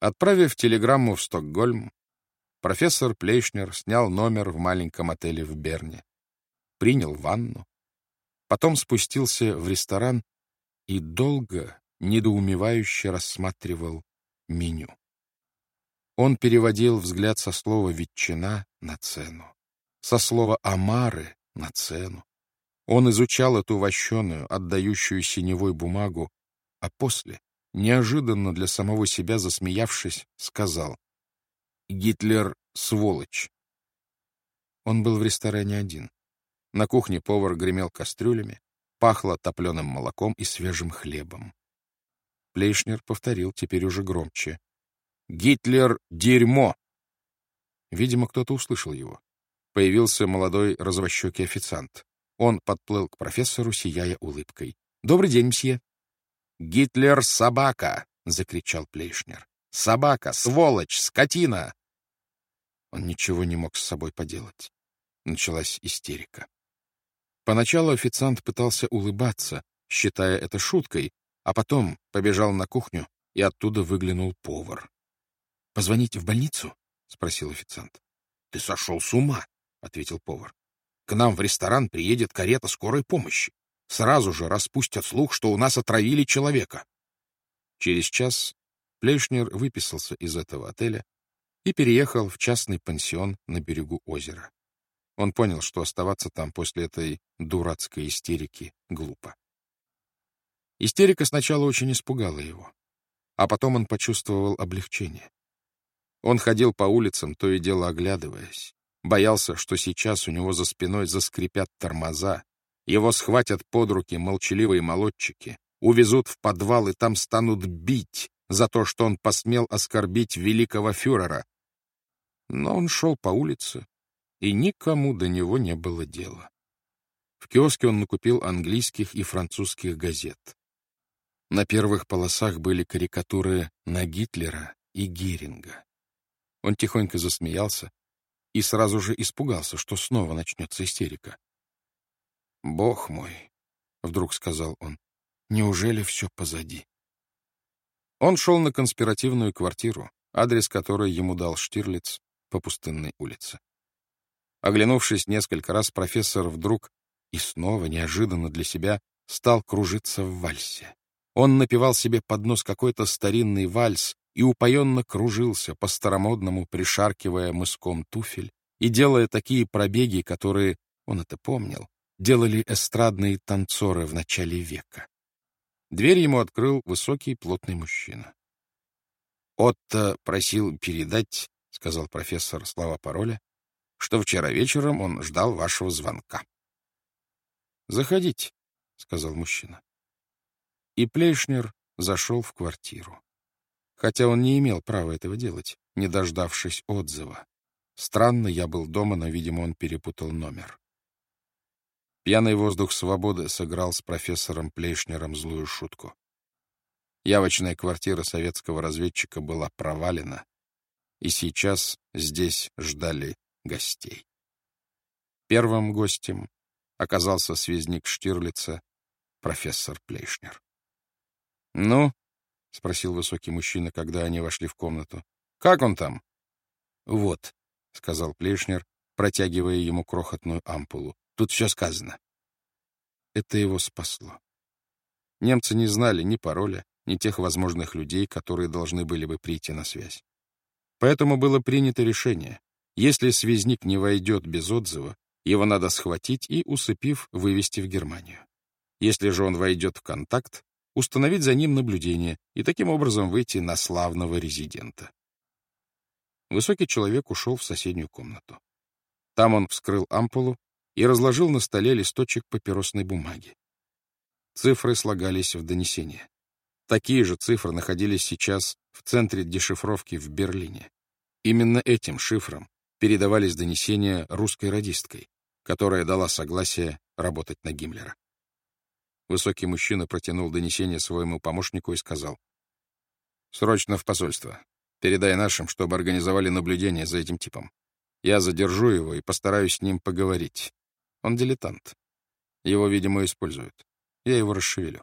Отправив телеграмму в Стокгольм, профессор Плейшнер снял номер в маленьком отеле в Берне, принял ванну, потом спустился в ресторан и долго, недоумевающе рассматривал меню. Он переводил взгляд со слова «ветчина» на цену, со слова «омары» на цену. Он изучал эту вощеную, отдающую синевой бумагу, а после, неожиданно для самого себя засмеявшись, сказал «Гитлер — сволочь». Он был в ресторане один. На кухне повар гремел кастрюлями, пахло топленым молоком и свежим хлебом. Плейшнер повторил, теперь уже громче. «Гитлер — дерьмо!» Видимо, кто-то услышал его. Появился молодой развощекий официант. Он подплыл к профессору, сияя улыбкой. «Добрый день, мсье!» «Гитлер — собака!» — закричал Плейшнер. «Собака! Сволочь! Скотина!» Он ничего не мог с собой поделать. Началась истерика. Поначалу официант пытался улыбаться, считая это шуткой, а потом побежал на кухню, и оттуда выглянул повар. — Позвонить в больницу? — спросил официант. — Ты сошел с ума, — ответил повар. — К нам в ресторан приедет карета скорой помощи. Сразу же распустят слух, что у нас отравили человека. Через час Плейшнер выписался из этого отеля и переехал в частный пансион на берегу озера. Он понял, что оставаться там после этой дурацкой истерики глупо. Истерика сначала очень испугала его, а потом он почувствовал облегчение. Он ходил по улицам, то и дело оглядываясь, боялся, что сейчас у него за спиной заскрипят тормоза, его схватят под руки молчаливые молодчики, увезут в подвал и там станут бить за то, что он посмел оскорбить великого фюрера. Но он шел по улице, и никому до него не было дела. В киоске он накупил английских и французских газет. На первых полосах были карикатуры на Гитлера и Геринга. Он тихонько засмеялся и сразу же испугался, что снова начнется истерика. «Бог мой!» — вдруг сказал он. «Неужели все позади?» Он шел на конспиративную квартиру, адрес которой ему дал Штирлиц по пустынной улице. Оглянувшись несколько раз, профессор вдруг и снова, неожиданно для себя, стал кружиться в вальсе. Он напевал себе под нос какой-то старинный вальс и упоенно кружился, по-старомодному пришаркивая мыском туфель и делая такие пробеги, которые, он это помнил, делали эстрадные танцоры в начале века. Дверь ему открыл высокий плотный мужчина. «Отто просил передать, — сказал профессор слова пароля, что вчера вечером он ждал вашего звонка. — Заходите, — сказал мужчина. И Плейшнер зашел в квартиру. Хотя он не имел права этого делать, не дождавшись отзыва. Странно, я был дома, но, видимо, он перепутал номер. Пьяный воздух свободы сыграл с профессором Плейшнером злую шутку. Явочная квартира советского разведчика была провалена, и сейчас здесь ждали гостей. Первым гостем оказался связник Штирлица, профессор Плейшнер. — Ну? — спросил высокий мужчина, когда они вошли в комнату. — Как он там? — Вот, — сказал Плейшнер, протягивая ему крохотную ампулу. — Тут все сказано. Это его спасло. Немцы не знали ни пароля, ни тех возможных людей, которые должны были бы прийти на связь. Поэтому было принято решение если связник не войдет без отзыва, его надо схватить и, усыпив, вывести в Германию. Если же он войдет в контакт, установить за ним наблюдение и таким образом выйти на славного резидента. Высокий человек ушел в соседнюю комнату. Там он вскрыл ампулу и разложил на столе листочек папиросной бумаги. Цифры слагались в донесение. Такие же цифры находились сейчас в центре дешифровки в Берлине. Именно этим шифром передавались донесения русской радисткой, которая дала согласие работать на Гиммлера. Высокий мужчина протянул донесение своему помощнику и сказал, «Срочно в посольство. Передай нашим, чтобы организовали наблюдение за этим типом. Я задержу его и постараюсь с ним поговорить. Он дилетант. Его, видимо, используют. Я его расшевелю».